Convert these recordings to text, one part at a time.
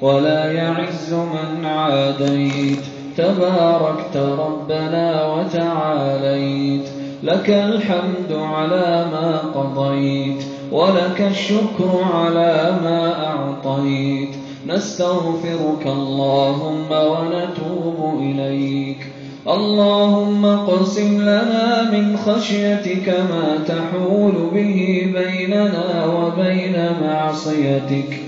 ولا يعز من عاديت. تباركت ربنا وتعاليت. لك الحمد على ما قضيت ولك الشكر على ما أعطيت. نستغفرك اللهم ونتوب إليك. اللهم اقسم لنا من خشيتك ما تحول به بيننا وبين معصيتك.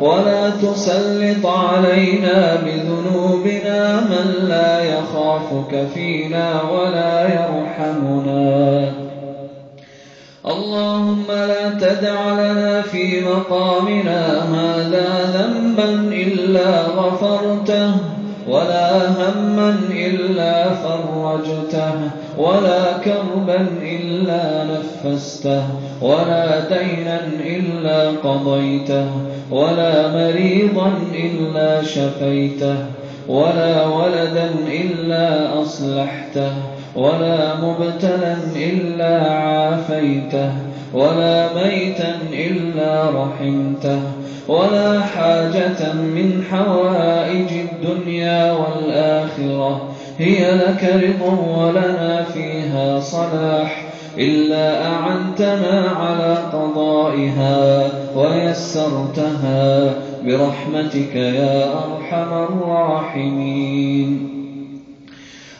ولا تسلط علينا بذنوبنا من لا يخافك فينا ولا يرحمنا اللهم لا تدع لنا في مقامنا هذا ذنبا إلا غفرته ولا هما إلا فرجته ولا كربا إلا نفسته ولا دينا إلا قضيته ولا مريضا إلا شفيته ولا ولدا إلا أصلحته ولا مبتلا إلا عافيته ولا ميتا إلا رحمته ولا حاجة من حوائج الدنيا والآخرة هي لك رضا ولنا فيها صلاح. إلا أعنتنا على قضائها ويسرتها برحمتك يا أرحم الراحمين.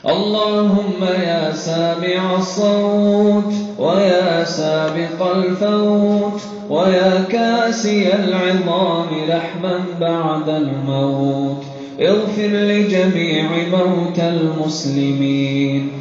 اللهم يا سامع الصوت ويا سابق الفوت ويا كاسي العظام لحما بعد الموت. اغفر لجميع موتى المسلمين.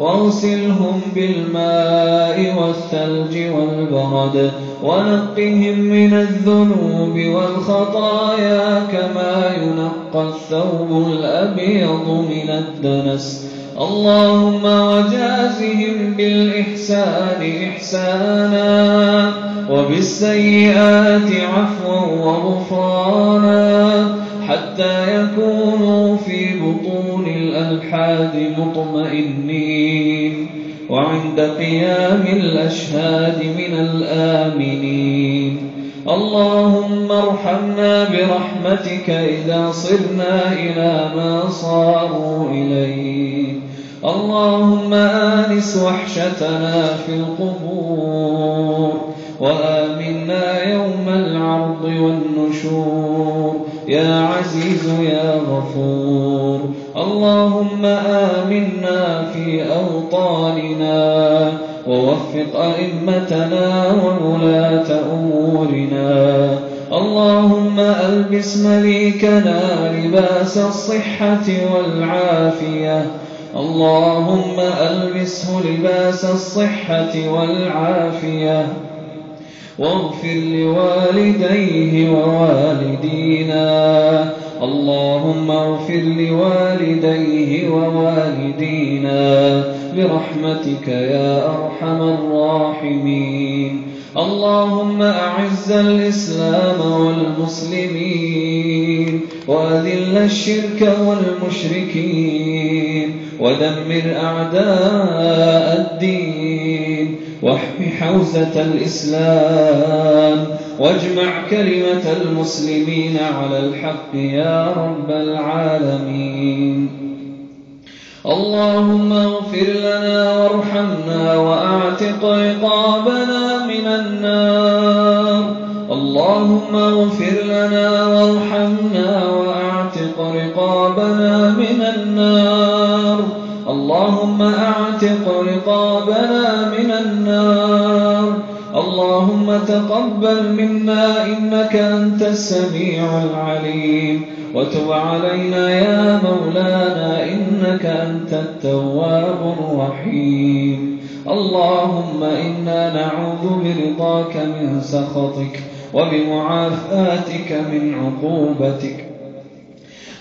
واغسلهم بالماء والثلج والبرد ونقهم من الذنوب والخطايا كما ينقى الثوب الأبيض من الدنس. اللهم وجازهم بالإحسان إحسانا وبالسيئات عفوا وغفرانا. حتى يكونوا في بطون الألحاد مطمئنين. وعند قيام الأشهاد من الآمنين. اللهم ارحمنا برحمتك إذا صرنا إلى ما صاروا إليه. اللهم آنس وحشتنا في القبور. يا عزيز يا غفور. اللهم آمنا في أوطاننا ووفق أئمتنا وولاة أمورنا. اللهم ألبس مليكنا لباس الصحة والعافية. اللهم ألبسه لباس الصحة والعافية. واغفر لوالديه ووالدينا. اللهم اغفر لوالديه ووالدينا برحمتك يا أرحم الراحمين. اللهم أعز الإسلام والمسلمين وأذل الشرك والمشركين ودمر أعداء الدين واحم حوزة الإسلام واجمع كلمة المسلمين على الحق يا رب العالمين. اللهم اغفر لنا وارحمنا وأعتق رقابنا من النار. اللهم اغفر لنا وارحمنا وأعتق رقابنا من النار. اللهم أعتق رقابنا من النار. اللهم تقبل منا إنك أنت السميع العليم. وتب علينا يا مولانا إنك أنت التواب الرحيم. اللهم إنا نعوذ برضاك من سخطك وبمعافاتك من عقوبتك.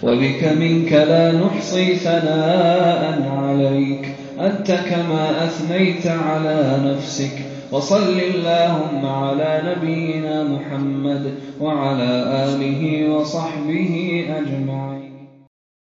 وبك منك لا نحصي ثناء عليك. أنت كما أثنيت على نفسك. وصل اللهم على نبينا محمد وعلى آله وصحبه أجمعين.